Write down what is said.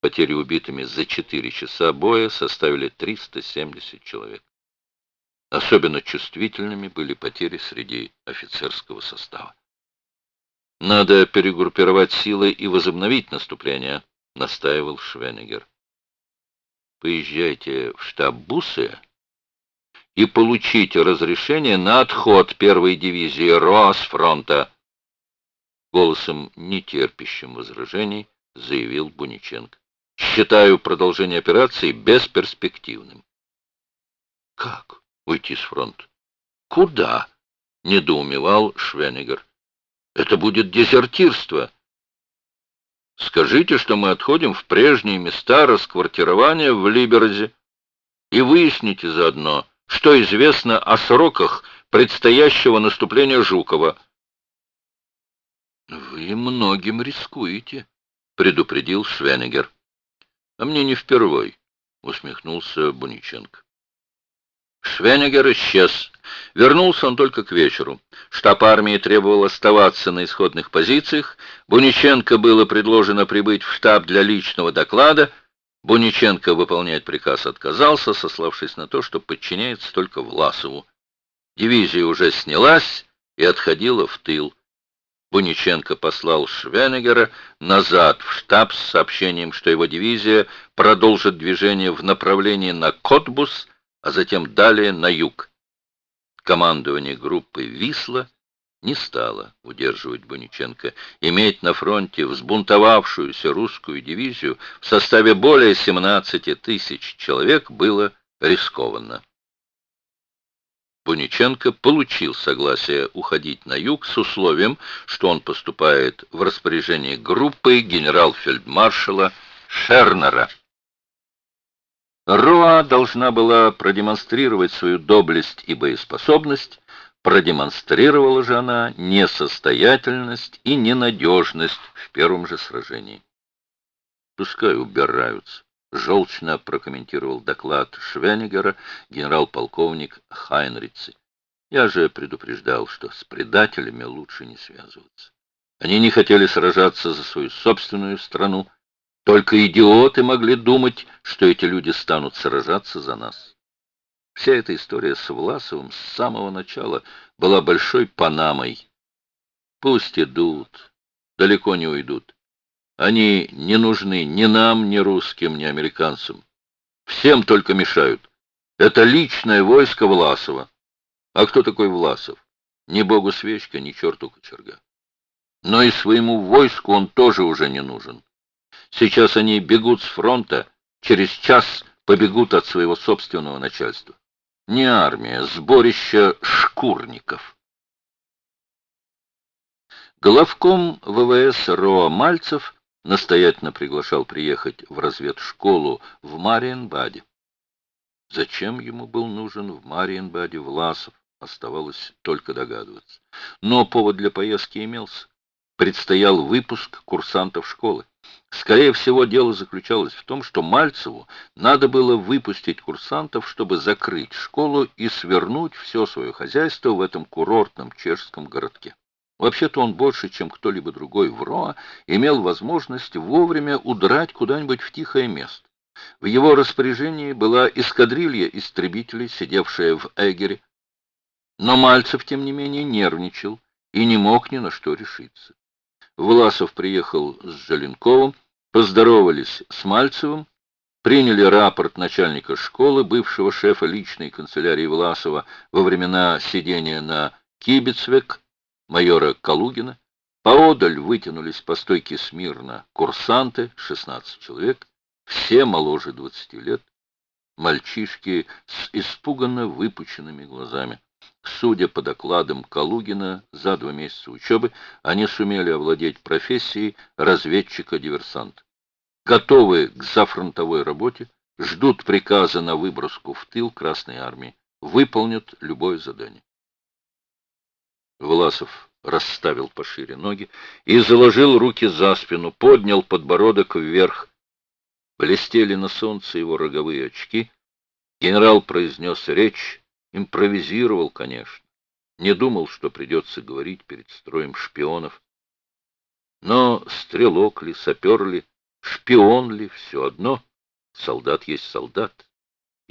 Потери убитыми за 4 часа боя составили 370 человек. Особенно чувствительными были потери среди офицерского состава. «Надо перегруппировать силы и возобновить наступление», — настаивал Швенегер. «Поезжайте в штаб Бусы и получите разрешение на отход первой дивизии РОА с фронта», — голосом, нетерпящим возражений, заявил Буниченко. «Считаю продолжение операции бесперспективным». «Как уйти с фронта?» «Куда?» — недоумевал Швенегер. Это будет дезертирство. Скажите, что мы отходим в прежние места расквартирования в Либеразе, и выясните заодно, что известно о сроках предстоящего наступления Жукова. «Вы многим рискуете», — предупредил Швенегер. «А мне не впервой», — усмехнулся Буниченко. Швенегер исчез. Вернулся он только к вечеру. Штаб армии требовал оставаться на исходных позициях. Буниченко было предложено прибыть в штаб для личного доклада. Буниченко выполнять приказ отказался, сославшись на то, что подчиняется только Власову. Дивизия уже снялась и отходила в тыл. Буниченко послал Швенегера назад в штаб с сообщением, что его дивизия продолжит движение в направлении на Котбус, а затем далее на юг. Командование группы «Висла» не стало удерживать Буниченко. Иметь на фронте взбунтовавшуюся русскую дивизию в составе более 17 тысяч человек было рискованно. Буниченко получил согласие уходить на юг с условием, что он поступает в распоряжение группы генерал-фельдмаршала Шернера. Роа должна была продемонстрировать свою доблесть и боеспособность, продемонстрировала же она несостоятельность и ненадежность в первом же сражении. «Пускай убираются», — желчно прокомментировал доклад Швенигера генерал-полковник Хайнрицы. «Я же предупреждал, что с предателями лучше не связываться. Они не хотели сражаться за свою собственную страну, только идиоты могли думать, что эти люди станут сражаться за нас. Вся эта история с Власовым с самого начала была большой панамой. Пусть идут, далеко не уйдут. Они не нужны ни нам, ни русским, ни американцам. Всем только мешают. Это личное войско Власова. А кто такой Власов? Ни богу свечка, ни черту кочерга. Но и своему войску он тоже уже не нужен. Сейчас они бегут с фронта, через час побегут от своего собственного начальства. Не армия, сборище шкурников. Главком ВВС РОА Мальцев настоятельно приглашал приехать в разведшколу в Мариенбаде. Зачем ему был нужен в Мариенбаде Власов, оставалось только догадываться. Но повод для поездки имелся. Предстоял выпуск курсантов школы. Скорее всего, дело заключалось в том, что Мальцеву надо было выпустить курсантов, чтобы закрыть школу и свернуть все свое хозяйство в этом курортном чешском городке. Вообще-то он больше, чем кто-либо другой в Роа, имел возможность вовремя удрать куда-нибудь в тихое место. В его распоряжении была эскадрилья истребителей, сидевшая в Эгере. Но Мальцев, тем не менее, нервничал и не мог ни на что решиться. Власов приехал с Желенковым, поздоровались с Мальцевым, приняли рапорт начальника школы, бывшего шефа личной канцелярии Власова во времена сидения на Кибицвек, майора Калугина. Поодаль вытянулись по стойке смирно курсанты, 16 человек, все моложе 20 лет, мальчишки с испуганно выпученными глазами. Судя по докладам Калугина, за два месяца учебы они сумели овладеть профессией разведчика-диверсанта. Готовы к зафронтовой работе, ждут приказа на выброску в тыл Красной Армии, выполнят любое задание. Власов расставил пошире ноги и заложил руки за спину, поднял подбородок вверх. Блестели на солнце его роговые очки. Генерал произнес речь, Импровизировал, конечно. Не думал, что придется говорить перед строем шпионов. Но стрелок ли, сапер ли, шпион ли, все одно. Солдат есть солдат.